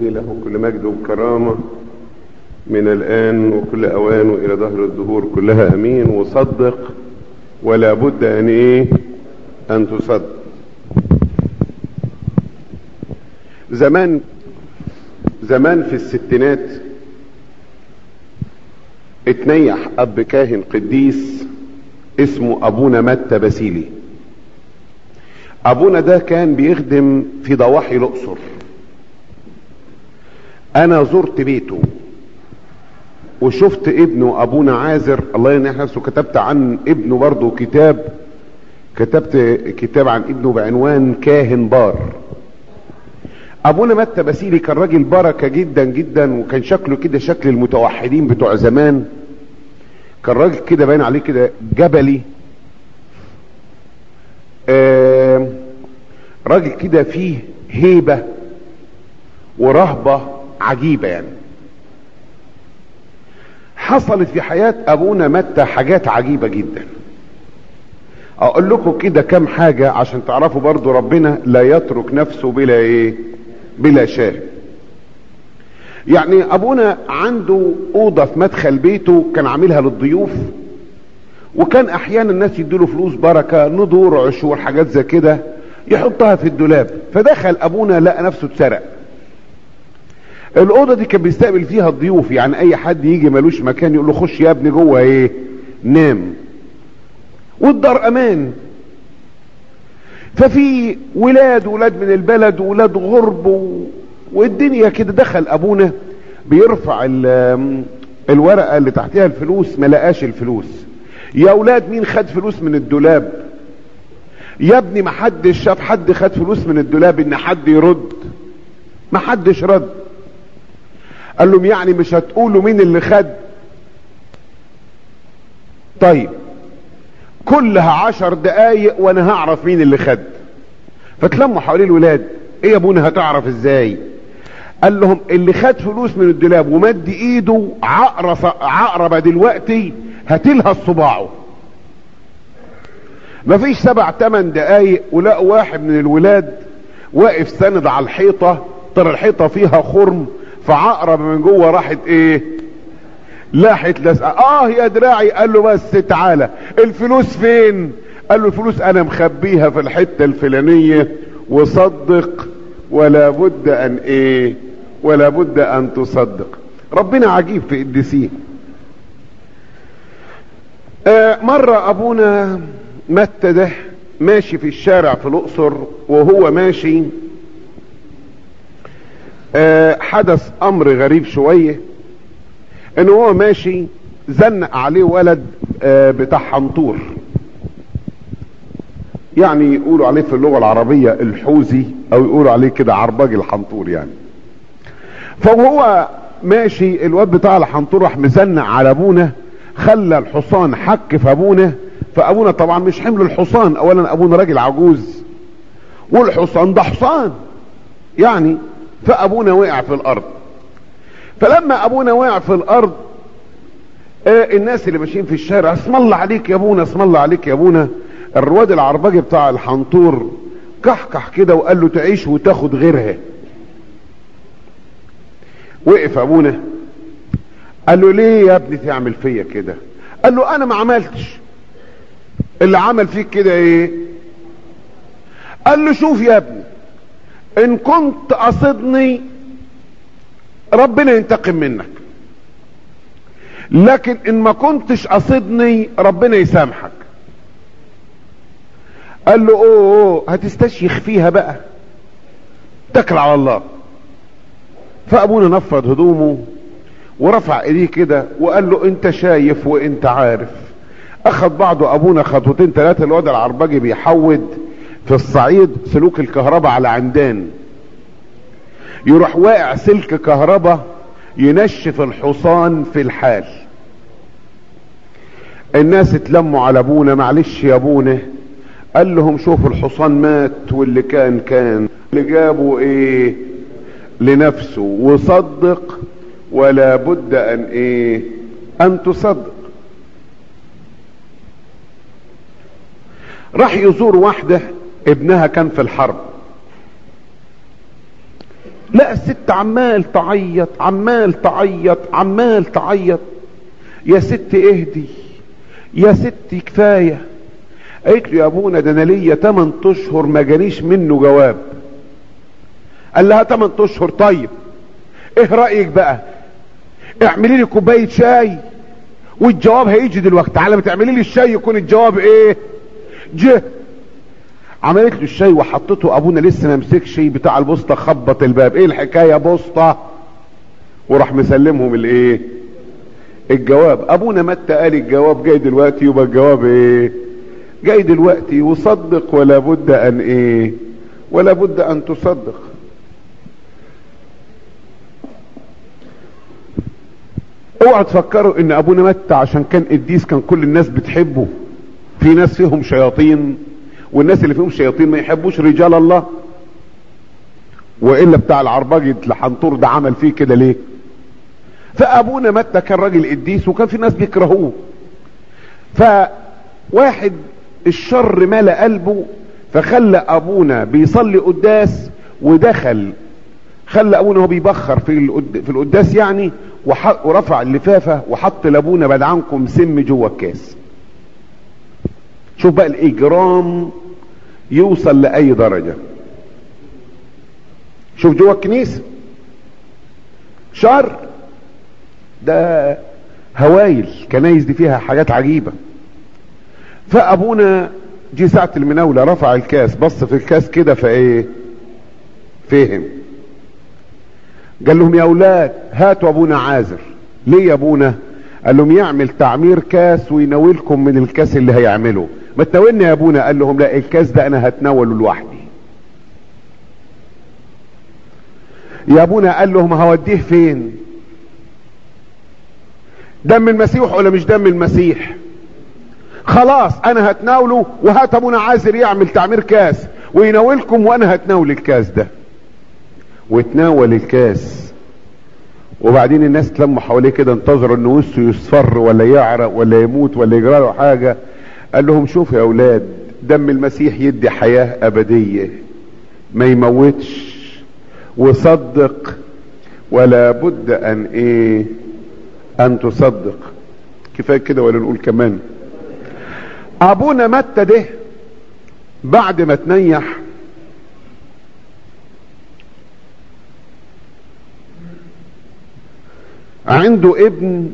الذي له كل مجد وكرامة من الآن وكل أوان وإلى ظهر الدهور كلها أمين وصدق ولا بد أن إيه؟ أن تصدق. زمان زمان في الستينات اتنيح أب كاهن قديس اسمه أبونا متى باسيلي أبونا ده كان بيخدم في ضواحي الأقصر. أنا زرت بيته وشفت ابنه ابونا عازر الله ينح نفسه كتبت عن ابنه برضه كتاب كتبت كتاب عن ابنه بعنوان كاهن بار. ابونا متى باسيلي كان راجل بركة جدا جدا وكان شكله كده شكل المتوحدين بتوع زمان. كان راجل كده باين عليه كده جبلي. آه راجل كده فيه هيبة ورهبة. عجيبة يعني. حصلت في حياة أبونا متى حاجات عجيبة جدا. أقول لكم كده كم حاجة عشان تعرفوا برضو ربنا لا يترك نفسه بلا إيه؟ بلا شاهد. يعني أبونا عنده أوضة في مدخل بيته كان عاملها للضيوف وكان أحيانا الناس يديله فلوس بركة ندور عشور حاجات زي كده يحطها في الدولاب. فدخل أبونا لقى نفسه اتسرق. الأوضة دي كان بيستقبل فيها الضيوف يعني أي حد يجي ملوش مكان يقول له خش يا ابني جوه إيه؟ نام. والدار أمان. ففي ولاد ولاد من البلد ولاد غرب و... والدنيا كده دخل أبونا بيرفع ال... الورقة اللي تحتها الفلوس ما لقاش الفلوس. يا أولاد مين خد فلوس من الدولاب؟ يا ابني ما حدش شاف حد خد فلوس من الدولاب إن حد يرد. ما حدش رد. قال لهم يعني مش هتقولوا مين اللي خد. طيب كلها عشر دقايق وأنا هعرف مين اللي خد. فتلموا حوالين الولاد إيه يا أبونا هتعرف إزاي؟ قال لهم اللي خد فلوس من الدولاب ومد إيده عقرب عقربه دلوقتي هتلها صباعه مفيش سبع تمن دقايق ولقوا واحد من الولاد واقف سند على الحيطة ترى الحيطة فيها خرم فعقرب من جوه راحت إيه؟ لاحت لسقة آه يا دراعي. قال له بس تعالى. الفلوس فين؟ قال له الفلوس أنا مخبيها في الحتة الفلانية. وصدق ولا بد أن إيه؟ ولا بد أن تصدق. ربنا عجيب في قديسيه آه مرة أبونا متى ده ماشي في الشارع في الأقصر وهو ماشي حدث أمر غريب شوية إن هو ماشي زنق عليه ولد آه بتاع حنطور. يعني يقولوا عليه في اللغة العربية الحوزي أو يقولوا عليه كده عرباج الحنطور يعني. فهو ماشي الواد بتاع الحنطور راح مزنق على أبونا خلى الحصان حك في أبونا فأبونا طبعا مش حمل الحصان اولا أبونا راجل عجوز والحصان ده حصان. يعني فابونا وقع في الأرض. فلما ابونا وقع في الأرض آه الناس اللي ماشيين في الشارع اسم الله عليك يا أبونا اسم الله عليك يا أبونا. الرواد العربجي بتاع الحنطور كحكح كده وقال له تعيش وتاخد غيرها. وقف أبونا. قال له ليه يا ابني تعمل فيا كده؟ قال له أنا ما عملتش. اللي عمل فيك كده إيه؟ قال له شوف يا ابني إن كنت قصدني ربنا ينتقم منك. لكن إن ما كنتش قصدني ربنا يسامحك. قال له أوه, أوه هتستشيخ فيها بقى. اتكل على الله. فأبونا نفض هدومه ورفع إيديه كده وقال له أنت شايف وأنت عارف. أخذ بعضه أبونا خطوتين ثلاثة الواد العربجي بيحود. في الصعيد سلوك الكهرباء على عندان. يروح واقع سلك كهرباء ينشف الحصان في الحال. الناس اتلموا على أبونا معلش يا أبونا. قال لهم شوفوا الحصان مات واللي كان كان. اللي جابوا إيه؟ لنفسه. وصدق ولا بد أن إيه؟ أن تصدق. راح يزور واحدة ابنها كان في الحرب. لا الست عمال تعيط عمال تعيط عمال تعيط. يا ست اهدي يا ست كفاية. قالت له يا ابونا ده أنا ليا 8 اشهر ما جانيش منه جواب. قال لها 8 اشهر طيب. إيه رأيك بقى؟ اعملي لي كوباية شاي. والجواب هيجي دلوقتي. على ما تعملي لي الشاي يكون الجواب إيه؟ جه. عملت له الشاي وحطته أبونا لسه ما مسكش بتاع البوسطة خبط الباب. إيه الحكاية بوسطة؟ وراح مسلمهم الإيه؟ الجواب. أبونا متى قال الجواب؟ جاي دلوقتي. يبقى الجواب إيه؟ جاي دلوقتي. وصدق ولا بد أن إيه؟ ولا بد أن تصدق. اوعى تفكروا إن أبونا متى عشان كان قديس كان كل الناس بتحبه. في ناس فيهم شياطين. والناس اللي فيهم شياطين ما يحبوش رجال الله وإلا بتاع العرباجي لحنطور ده عمل فيه كده ليه فأبونا متى كان راجل قديس وكان في ناس بيكرهوه فواحد الشر ملا قلبه فخلى أبونا بيصلي قداس ودخل خلى أبونا هو بيبخر في. في القداس يعني. ورفع اللفافة وحط لأبونا بعد عنكم سم جوه الكاس شوف بقى الإجرام يوصل لأي درجة. شوف جوه الكنيسه شر ده هوايل. كنايس دي فيها حاجات عجيبة. فأبونا جه ساعة المناولة رفع الكاس بص في الكاس كده فإيه؟ فهم. قال لهم يا أولاد هاتوا أبونا عازر. ليه يا أبونا؟ قال لهم يعمل تعمير كاس ويناولكم من الكاس اللي هيعمله. ما تناولني يا أبونا قال لهم لا الكاس ده أنا هتناوله لوحدي. يا أبونا قال لهم هوديه فين؟ دم المسيح ولا مش دم المسيح؟ خلاص أنا هتناوله وهات أبونا عازر يعمل تعمير كاس ويناولكم وأنا هتناول الكاس ده. وتناول الكاس. وبعدين الناس تلموا حواليه كده انتظروا إن وشه يصفر ولا يعرق ولا يموت ولا يجرى له حاجة. قال لهم شوفوا يا أولاد دم المسيح يدي حياة أبدية. ما يموتش. وصدق. ولا بد أن إيه أن تصدق. كفاية كده ولا نقول كمان؟ أبونا متى ده بعد ما تنيح. عنده ابن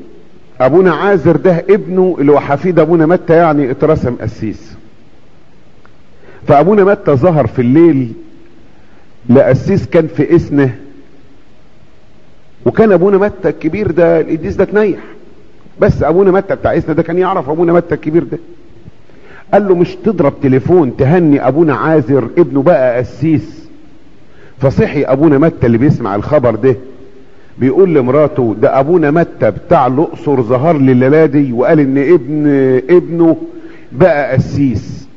أبونا عازر ده ابنه اللي هو حفيد أبونا متى يعني اترسم قسيس فأبونا متى ظهر في الليل لقسيس كان في إسنه. وكان أبونا متى الكبير ده القديس ده تنيح. بس أبونا متى بتاع إسنه ده كان يعرف أبونا متى الكبير ده. قال له مش تضرب تليفون تهني أبونا عازر ابنه بقى قسيس فصحي أبونا متى اللي بيسمع الخبر ده. بيقول لمراته ده أبونا متى بتاع الأقصر ظهر لي الليلة دي وقال إن ابن ابنه بقى قسيس.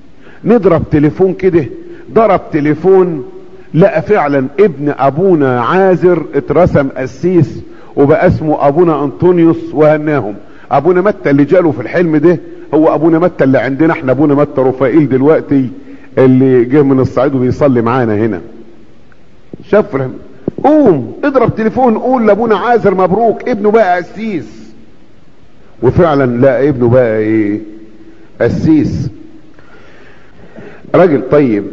نضرب تليفون كده ضرب تليفون لقى فعلا ابن أبونا عازر اترسم قسيس وبقى اسمه أبونا أنطونيوس وهناهم. أبونا متى اللي جاله في الحلم ده؟ هو أبونا متى اللي عندنا؟ إحنا أبونا متى؟ رفائيل دلوقتي اللي جه من الصعيد وبيصلي معانا هنا. شاف قوم اضرب تليفون قول لابونا عازر مبروك ابنه بقى قسيس. وفعلا لا ابنه بقى إيه؟ قسيس. راجل طيب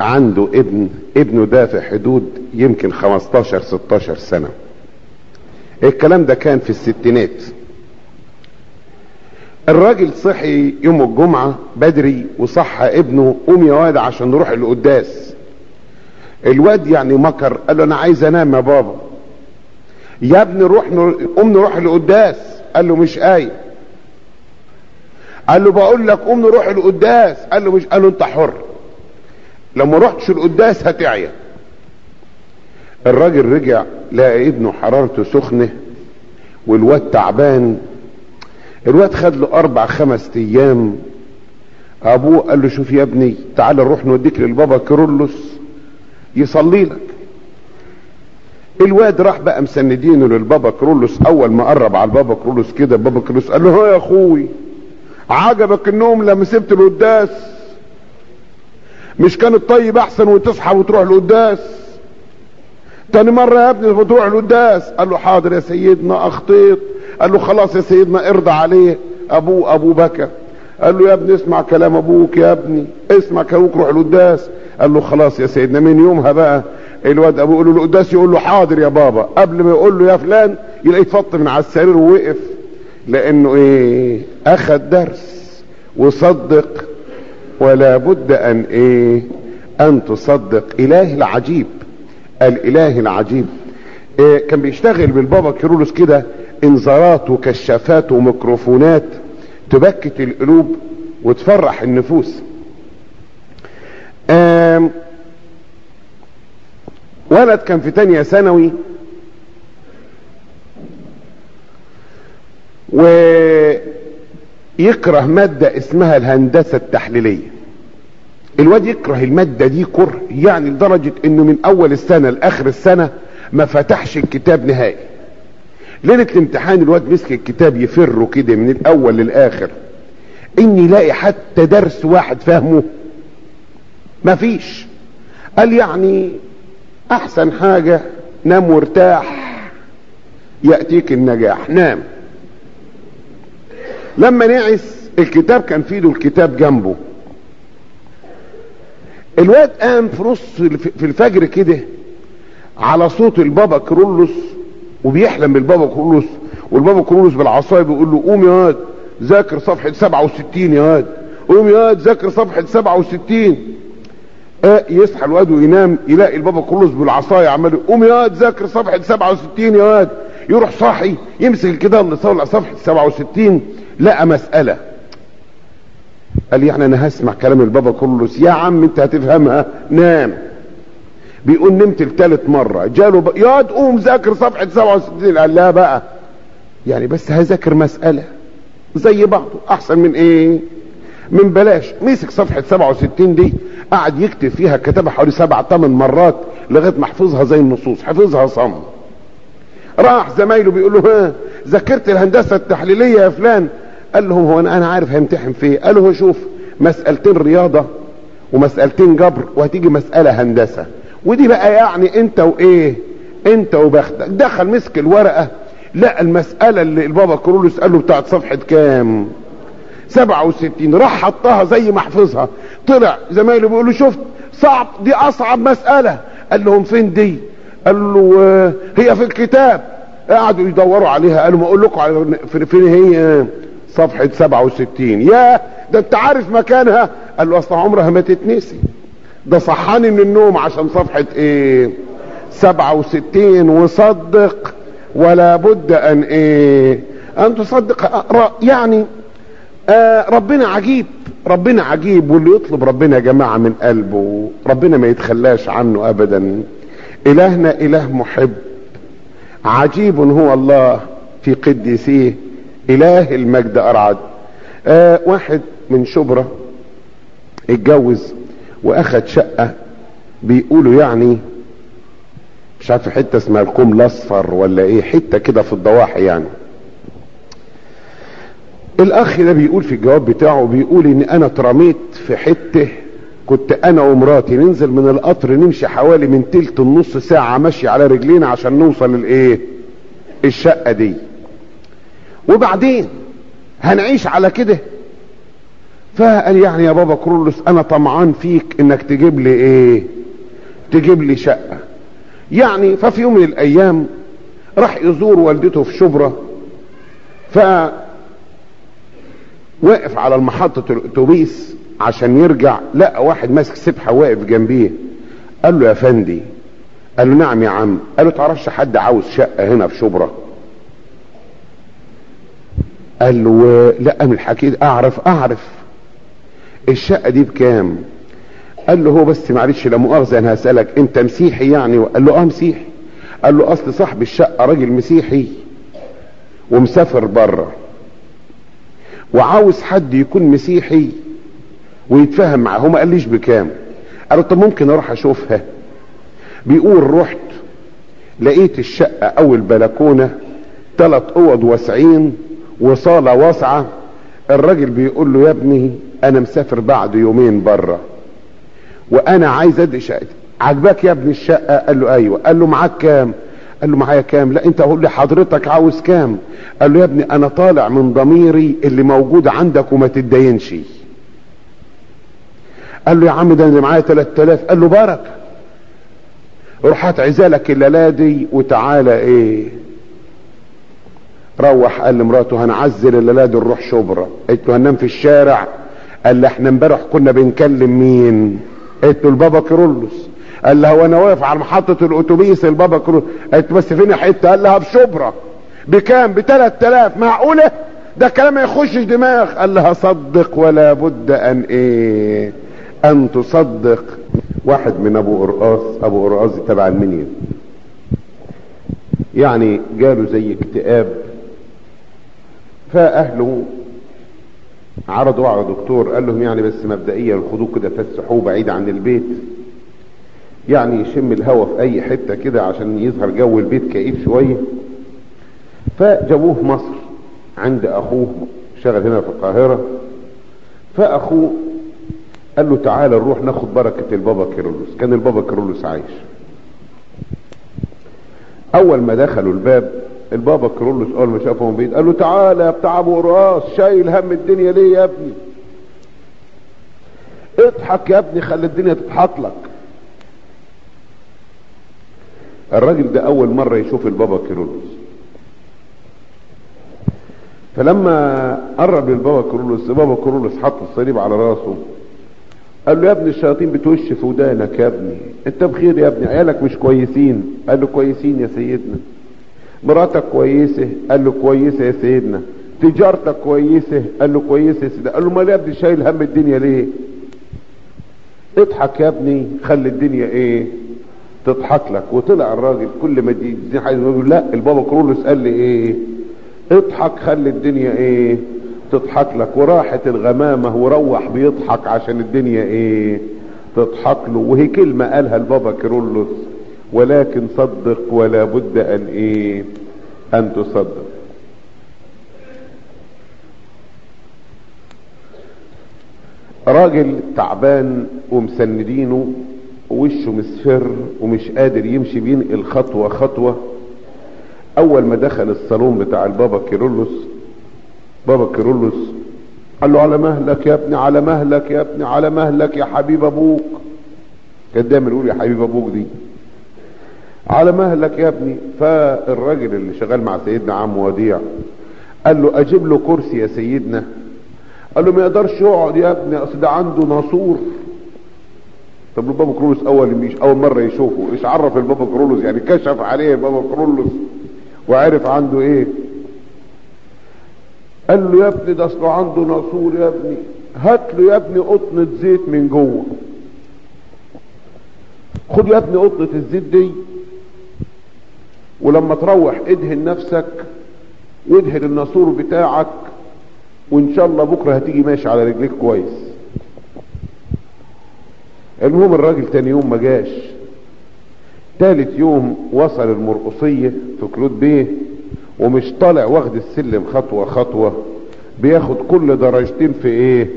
عنده ابن ابنه ده في حدود يمكن 15 16 سنة. الكلام ده كان في الستينات. الراجل صحي يوم الجمعة بدري وصحى ابنه قوم يا واد عشان نروح القداس. الواد يعني مكر قال له أنا عايز أنام يا بابا. يا ابني روح قوم نروح القداس. قال له مش قايم. قال له بقول لك قوم نروح القداس. قال له مش قال له أنت حر. لو ما رحتش القداس هتعيا. الراجل رجع لقى ابنه حرارته سخنة والواد تعبان. الواد خد له أربع خمس أيام. أبوه قال له شوف يا ابني تعال نروح نوديك للبابا كيرلس. يصلي لك. الواد راح بقى مسندينه للبابا كرولوس أول ما قرب على البابا كرولوس كده بابا كرولوس قال له يا أخوي عجبك النوم لما سبت القداس؟ مش كان الطيب أحسن وتصحى وتروح القداس؟ تاني مرة يا ابني بتروح القداس؟ قال له حاضر يا سيدنا أخطيت. قال له خلاص يا سيدنا ارضى عليه أبوه أبو بكى قال له يا ابني اسمع كلام أبوك يا ابني اسمع كلامك روح القداس. قال له خلاص يا سيدنا من يومها بقى الواد ابوه يقول له القداس يقول له حاضر يا بابا. قبل ما يقول له يا فلان يلاقيه فط من على السرير ووقف. لأنه إيه؟ أخذ درس وصدق. ولا بد أن إيه؟ أن تصدق. إله العجيب. الإله العجيب. إيه؟ كان بيشتغل بالبابا كيرولوس كده. انذارات وكشافات وميكروفونات تبكت القلوب وتفرح النفوس. ولد كان في تانية ثانوي. ويكره مادة اسمها الهندسة التحليلية. الواد يكره المادة دي كره يعني لدرجة إنه من أول السنة لآخر السنة ما فتحش الكتاب نهائي. ليلة الامتحان الواد مسك الكتاب يفره كده من الأول للآخر إني لاقي حتى درس واحد فاهمه مفيش قال يعني أحسن حاجة نام وارتاح يأتيك النجاح. نام. لما نعس الكتاب كان في ايده الكتاب جنبه. الواد قام في نص في الفجر كده على صوت البابا كرولوس وبيحلم بالبابا كرولوس والبابا كرولوس بالعصاية بيقول له قوم يا واد ذاكر صفحة 67 يا واد قوم يا واد ذاكر صفحة 67 آه يصحى الواد وينام يلاقي البابا كرولوس بالعصاية عمال قوم يا واد ذاكر صفحة 67 يا واد. يروح صاحي يمسك الكتاب اللي صور صفحة 67 لقى مسألة. قال يعني أنا هسمع كلام البابا كرولوس يا عم أنت هتفهمها. نام. بيقول نمت لثالث مرة. جاله ب... يا تقوم ذاكر صفحة 67 قال لا بقى. يعني بس هذاكر مسألة زي بعضه. أحسن من إيه؟ من بلاش. مسك صفحة 67 دي قعد يكتب فيها كتبها حوالي سبع ثمان مرات لغاية ما حفظها زي النصوص حفظها صم. راح زمايله بيقول له ها ذاكرت الهندسة التحليلية يا فلان؟ قال لهم هو أنا أنا عارف همتحن في إيه. قالوا هو شوف مسألتين رياضة ومسألتين جبر وهتيجي مسألة هندسة. ودي بقى يعني أنت وإيه؟ أنت وبختك. دخل مسك الورقة لقى المسألة اللي البابا كرولوس قال له بتاعت صفحة كام؟ 67 راح حطها زي ما حفظها. طلع زمايله بيقولوا شفت؟ صعب دي أصعب مسألة. قال لهم فين دي؟ قال له آه هي في الكتاب. قعدوا يدوروا عليها. قالوا ما أقول لكم فين هي؟ صفحة 67 يا ده أنت عارف مكانها؟ قال له أصلا عمرها ما تتنسي. ده صحاني من النوم عشان صفحة إيه؟ 67 وصدق ولا بد أن إيه؟ أن تصدق. يعني آه ربنا عجيب. ربنا عجيب واللي يطلب ربنا يا جماعة من قلبه ربنا ما يتخلاش عنه ابدا. إلهنا إله محب. عجيب هو الله في قديسيه إله المجد أرعد. آه واحد من شبرا اتجوز وأخد شقة بيقولوا يعني مش عارف حتة اسمها الكوم الأصفر ولا إيه حتة كده في الضواحي يعني. الأخ ده بيقول في الجواب بتاعه بيقول إن أنا اترميت في حتة كنت أنا ومراتي ننزل من القطر نمشي حوالي من تلت النص ساعة مشي على رجلينا عشان نوصل الايه الشقة دي. وبعدين هنعيش على كده؟ فقال يعني يا بابا كرولوس أنا طمعان فيك إنك تجيب لي إيه؟ تجيب لي شقة. يعني ففي يوم من الأيام راح يزور والدته في شبرا ف واقف على المحطة الأتوبيس عشان يرجع لقى واحد ماسك سبحة واقف جنبيه. قال له يا فندي قال له نعم يا عم. قال له تعرفش حد عاوز شقة هنا في شبرا؟ قال له لا من الحكي أعرف أعرف. الشقة دي بكام؟ قال له هو بس معلش لا مؤاخذة أنا هسألك. أنت مسيحي يعني؟ قال له آه مسيحي. قال له أصل صاحب الشقة راجل مسيحي ومسافر بره. وعاوز حد يكون مسيحي ويتفاهم معاه ما قاليش بكام؟ قال له طب ممكن أروح أشوفها. بيقول رحت لقيت الشقة أو البلكونة ثلاث أوض واسعين وصالة واسعة. الراجل بيقول له يا ابني أنا مسافر بعد يومين بره وأنا عايز أدي شقتي. عجبك يا ابن الشقة؟ قال له أيوه. قال له معاك كام؟ قال له معايا كام؟ لا انت قول لي حضرتك عاوز كام؟ قال له يا ابني أنا طالع من ضميري اللي موجود عندك وما تتدينش. قال له يا عم ده اللي معايا 3000 قال له بركه روح هات عزالك الليلة وتعالى إيه؟ روح. قال لمراته هنعزل الليلة نروح شبرا. قلت له هننام في الشارع. قال لي إحنا امبارح كنا بنكلم مين؟ قلت له البابا كيرلس. قال لها وأنا واقف على محطة الأتوبيس البابا كيرلس قلت بس فين حتة؟ قال لها في شبرا بكام؟ ب 3000 معقولة؟ ده كلام ما يخشش دماغ. قال لها صدق ولا بد أن إيه؟ أن تصدق. واحد من أبو قرقاص أبو قرقاص تبع المنيا يعني جاله زي اكتئاب. فأهله عرضوا على دكتور قال لهم يعني بس مبدئيا خدوه كده فسحوه بعيد عن البيت. يعني يشم الهوا في أي حتة كده عشان يظهر جو البيت كئيب شوية. فجابوه مصر عند أخوه شغل هنا في القاهرة. فأخوه قال له تعالى نروح ناخد بركة البابا كيرلس كان البابا كيرلس عايش. أول ما دخلوا الباب البابا كيرلس أول ما شافهم بيت قال له تعالى يا بتاع أبو راس شايل هم الدنيا ليه يا ابني؟ اضحك يا ابني خلي الدنيا تضحك لك. الراجل ده أول مرة يشوف البابا كيرلس فلما قرب للبابا كيرلس البابا كيرلس حط الصليب على راسه. قال له يا ابني الشياطين بتوش في ودانك يا ابني. انت بخير يا ابني. عيالك مش كويسين. قال له كويسين يا سيدنا. مراتك كويسة. قال له كويسة يا سيدنا. تجارتك كويسة. قال له كويسة يا سيدنا. قال له امال يا ابني شايل هم الدنيا ليه؟ اضحك يا ابني. خلي الدنيا إيه؟ تضحك لك. وطلع الراجل كل ما دي حاجة يقول لا البابا كرولوس قال لي إيه؟ اضحك خلي الدنيا إيه؟ تضحك لك. وراحت الغمامة وروح بيضحك عشان الدنيا إيه؟ تضحك له. وهي كلمة قالها البابا كيرلس ولكن صدق ولا بد أن إيه؟ أن تصدق. راجل تعبان ومسندينه ووشه مصفر ومش قادر يمشي بينقل خطوة خطوة. أول ما دخل الصالون بتاع البابا كيرلس بابا كيرلس قال له على مهلك يا ابني على مهلك يا ابني على مهلك يا حبيب أبوك. كان دايما يقول يا حبيب أبوك دي. على مهلك يا ابني. فالراجل اللي شغال مع سيدنا عم وديع قال له أجيب له كرسي يا سيدنا. قال له ما يقدرش يقعد يا ابني أصل ده عنده ناسور طب البابا كرولوس أول مش أول مرة يشوفه إيش عرف البابا كرولوس يعني كشف عليه البابا كرولوس وعرف عنده إيه؟ قال له يا ابني ده أصله عنده ناسور يا ابني. هات له يا ابني قطنة زيت من جوه. خد يا ابني قطنة الزيت دي ولما تروح ادهن نفسك وادهن الناسور بتاعك وإن شاء الله بكرة هتيجي ماشي على رجليك كويس. المهم الراجل تاني يوم ما جاش. تالت يوم وصل المرقصية في كلود بيه ومش طالع واخد السلم خطوة خطوة بياخد كل درجتين في إيه؟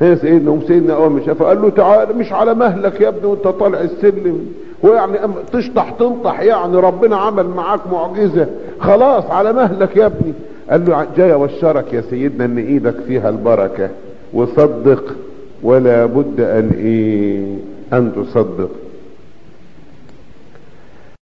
هي سيدنا ام سيدنا أول شافه قال له تعالى مش على مهلك يا ابني وانت طالع السلم. هو يعني تشطح تنطح يعني ربنا عمل معاك معجزة. خلاص على مهلك يا ابني. قال له جاي ابشرك يا سيدنا إن إيدك فيها البركة. وصدق. ولا بد أن إيه أن تصدق.